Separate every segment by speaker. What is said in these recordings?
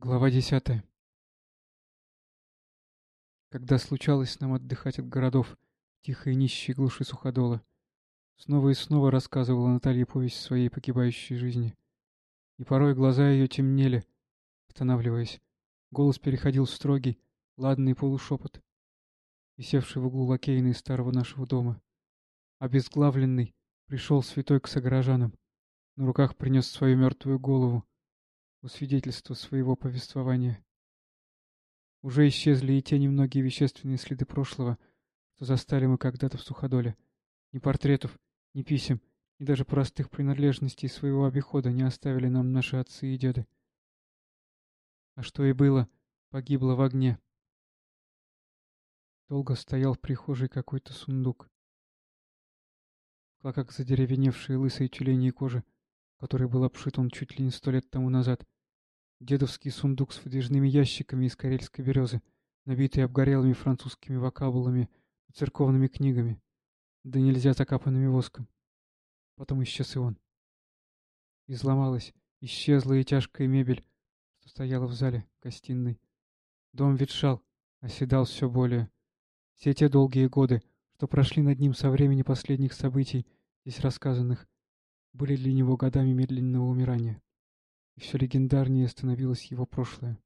Speaker 1: Глава десятая. Когда случалось нам отдыхать от городов, тихой и нищей глуши суходола, снова и снова рассказывала Наталья повесть своей погибающей жизни. И порой глаза ее темнели, останавливаясь. Голос переходил в строгий, ладный полушепот, висевший в углу лакейной старого нашего дома. Обезглавленный пришел святой к согражданам, на руках принес свою мертвую голову, у свидетельства своего повествования. Уже исчезли и те немногие вещественные следы прошлого, что застали мы когда-то в Суходоле. Ни портретов, ни писем, ни даже простых принадлежностей своего обихода не оставили нам наши отцы и деды. А что и было, погибло в огне. Долго стоял в прихожей какой-то сундук. В клоках задеревеневшие лысые тюлени и кожи, который был обшит он чуть ли не сто лет тому назад, Дедовский сундук с выдвижными ящиками из карельской березы, набитый обгорелыми французскими вокабулами и церковными книгами, да нельзя закапанными воском. Потом исчез и он. Изломалась, исчезла и тяжкая мебель, что стояла в зале, гостиной. Дом ветшал, оседал все более. Все те долгие годы, что прошли над ним со времени последних событий, здесь рассказанных, были для него годами медленного умирания и все легендарнее становилось его прошлое.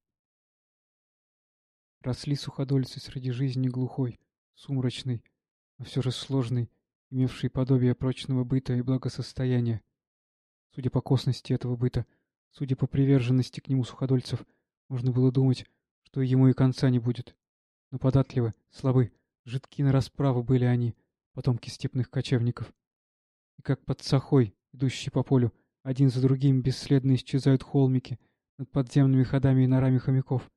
Speaker 1: Росли суходольцы среди жизни глухой, сумрачной, но все же сложной, имевшей подобие прочного быта и благосостояния. Судя по косности этого быта, судя по приверженности к нему суходольцев, можно было думать, что ему и конца не будет. Но податливы, слабы, жидки на расправу были они, потомки степных кочевников. И как под сахой, идущий по полю, один за другим бесследно исчезают холмики над подземными ходами и норами хомяков.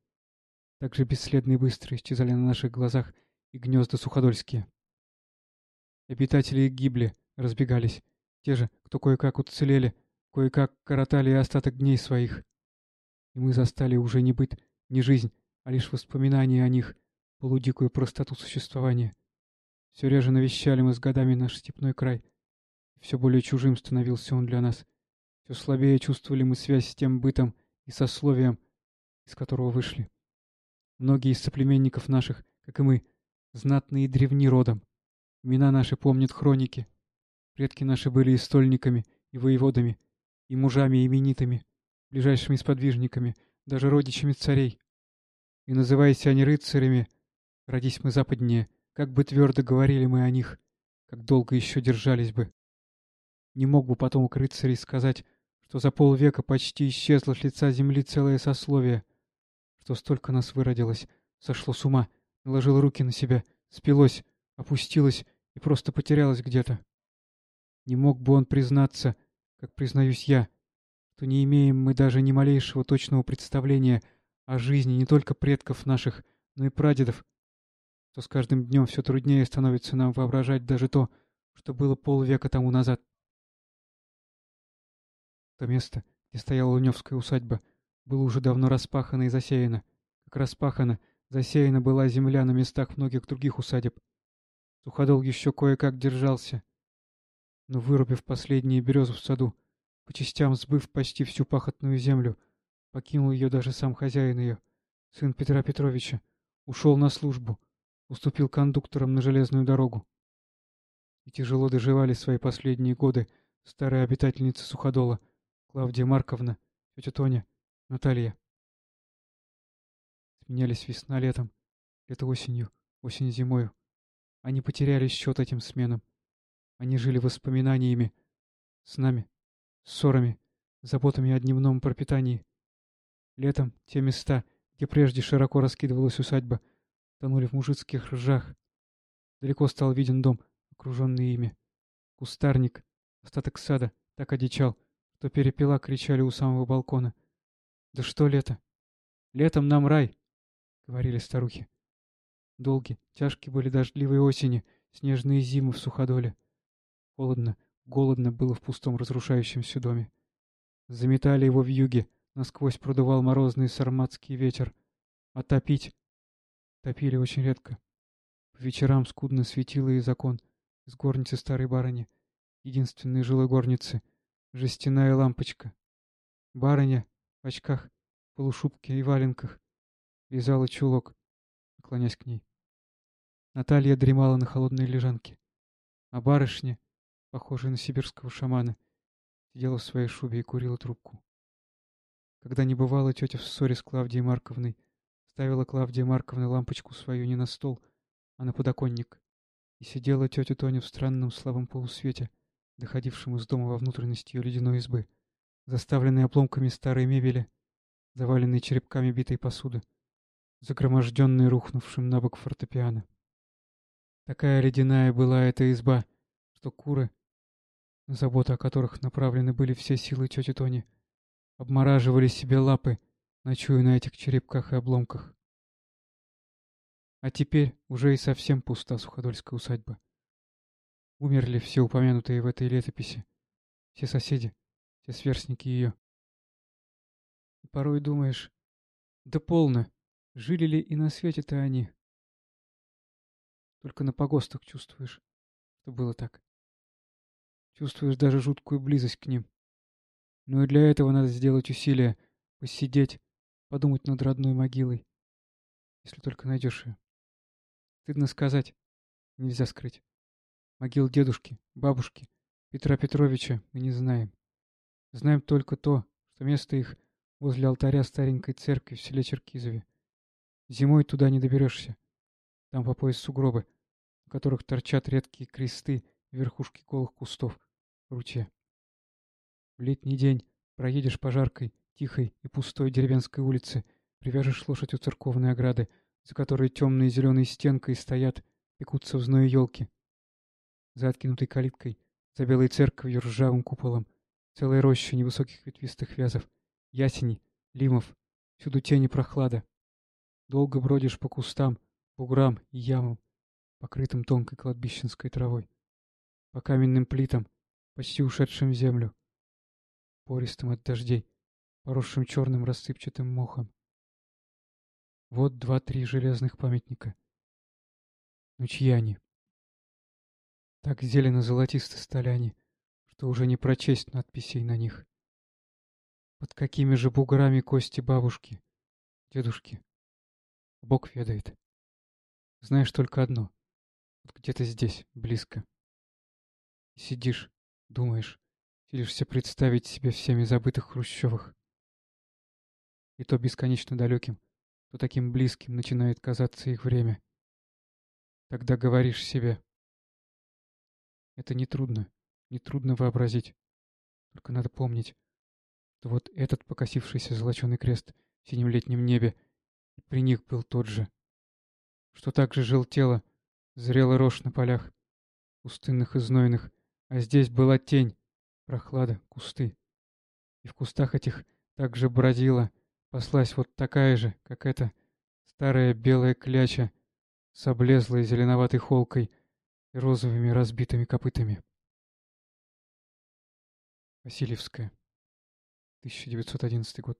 Speaker 1: Так же бесследно и быстро исчезали на наших глазах и гнезда суходольские. Обитатели гибли, разбегались. Те же, кто кое-как уцелели, кое-как коротали остаток дней своих. И мы застали уже не быт, не жизнь, а лишь воспоминания о них, полудикую простоту существования. Все реже навещали мы с годами наш степной край. Все более чужим становился он для нас. Все слабее чувствовали мы связь с тем бытом и сословием, из которого вышли. Многие из соплеменников наших, как и мы, знатные и древни родом. Имена наши помнят хроники. Предки наши были и стольниками, и воеводами, и мужами именитыми, ближайшими сподвижниками, даже родичами царей. И называясь они рыцарями, родись мы западнее, как бы твердо говорили мы о них, как долго еще держались бы. Не мог бы потомок рыцарей сказать, что за полвека почти исчезло с лица земли целое сословие, что столько нас выродилось, сошло с ума, наложило руки на себя, спилось, опустилось и просто потерялось где-то. Не мог бы он признаться, как признаюсь я, что не имеем мы даже ни малейшего точного представления о жизни не только предков наших, но и прадедов, что с каждым днем все труднее становится нам воображать даже то, что было полвека тому назад. То место, где стояла Луневская усадьба, было уже давно распахано и засеяно. Как распахано, засеяна была земля на местах многих других усадеб. Суходол еще кое-как держался. Но вырубив последние березы в саду, по частям сбыв почти всю пахотную землю, покинул ее даже сам хозяин ее, сын Петра Петровича, ушел на службу, уступил кондукторам на железную дорогу. И тяжело доживали свои последние годы старые обитательницы Суходола — Клавдия Марковна, тетя Тоня, Наталья. Сменялись весна летом, лето осенью, осень зимою. Они потеряли счет этим сменам. Они жили воспоминаниями, с нами, ссорами, заботами о дневном пропитании. Летом те места, где прежде широко раскидывалась усадьба, тонули в мужицких ржах. Далеко стал виден дом, окруженный ими. Кустарник, остаток сада, так одичал — то перепела кричали у самого балкона. «Да что лето? Летом нам рай!» — говорили старухи. Долгие, тяжкие были дождливые осени, снежные зимы в суходоле. Холодно, голодно было в пустом разрушающемся доме. Заметали его в юге, насквозь продувал морозный сарматский ветер. А топить? Топили очень редко. По вечерам скудно светило из окон, из горницы старой барыни, единственной жилой горницы — жестяная лампочка. Барыня в очках полушубке и валенках, вязала чулок, наклонясь к ней. Наталья дремала на холодной лежанке, а барышня, похожая на сибирского шамана, сидела в своей шубе и курила трубку. Когда не бывала тетя в ссоре с Клавдией Марковной, ставила Клавдия Марковна лампочку свою не на стол, а на подоконник, и сидела тетя Тоня в странном слабом полусвете, доходившем из дома во внутренность ее ледяной избы, заставленной обломками старой мебели, заваленной черепками битой посуды, загроможденной рухнувшим на бок фортепиано. Такая ледяная была эта изба, что куры, на заботу о которых направлены были все силы тети Тони, обмораживали себе лапы, ночуя на этих черепках и обломках. А теперь уже и совсем пуста суходольская усадьба. Умерли все упомянутые в этой летописи, все соседи, все сверстники ее. И порой думаешь, да полно, жили ли и на свете-то они. Только на погостах чувствуешь, что было так. Чувствуешь даже жуткую близость к ним. Но и для этого надо сделать усилие, посидеть, подумать над родной могилой, если только найдешь ее. Стыдно сказать, нельзя скрыть. Могил дедушки, бабушки, Петра Петровича мы не знаем. Знаем только то, что место их возле алтаря старенькой церкви в селе Черкизове. Зимой туда не доберешься. Там по пояс сугробы, в которых торчат редкие кресты и верхушки голых кустов в ручье. В летний день проедешь по жаркой, тихой и пустой деревенской улице, привяжешь лошадь у церковной ограды, за которой темной зеленой стенкой стоят, пекутся в зное елки. За откинутой калиткой, за белой церковью ржавым куполом, целая роща невысоких ветвистых вязов, ясеней, лимов, всюду тени прохлада. Долго бродишь по кустам, буграм и ямам, покрытым тонкой кладбищенской травой, по каменным плитам, почти ушедшим в землю, пористым от дождей, поросшим черным рассыпчатым мохом. Вот два-три железных памятника. Но чьи они? Так зелено-золотисто стали они, что уже не прочесть надписей на них. Под какими же буграми кости бабушки, дедушки? Бог ведает. Знаешь только одно. Вот где-то здесь, близко. сидишь, думаешь, силишься представить себе всеми забытых Хрущевых. И то бесконечно далеким, то таким близким начинает казаться их время. Тогда говоришь себе. Это нетрудно, нетрудно вообразить. Только надо помнить, что вот этот покосившийся золоченый крест в синем летнем небе при них был тот же. Что также желтело, зрела рожь на полях, пустынных и знойных, а здесь была тень, прохлада, кусты. И в кустах этих также бродила, Паслась вот такая же, как эта старая белая кляча с облезлой зеленоватой холкой и розовыми разбитыми копытами. Васильевская. 1911 год.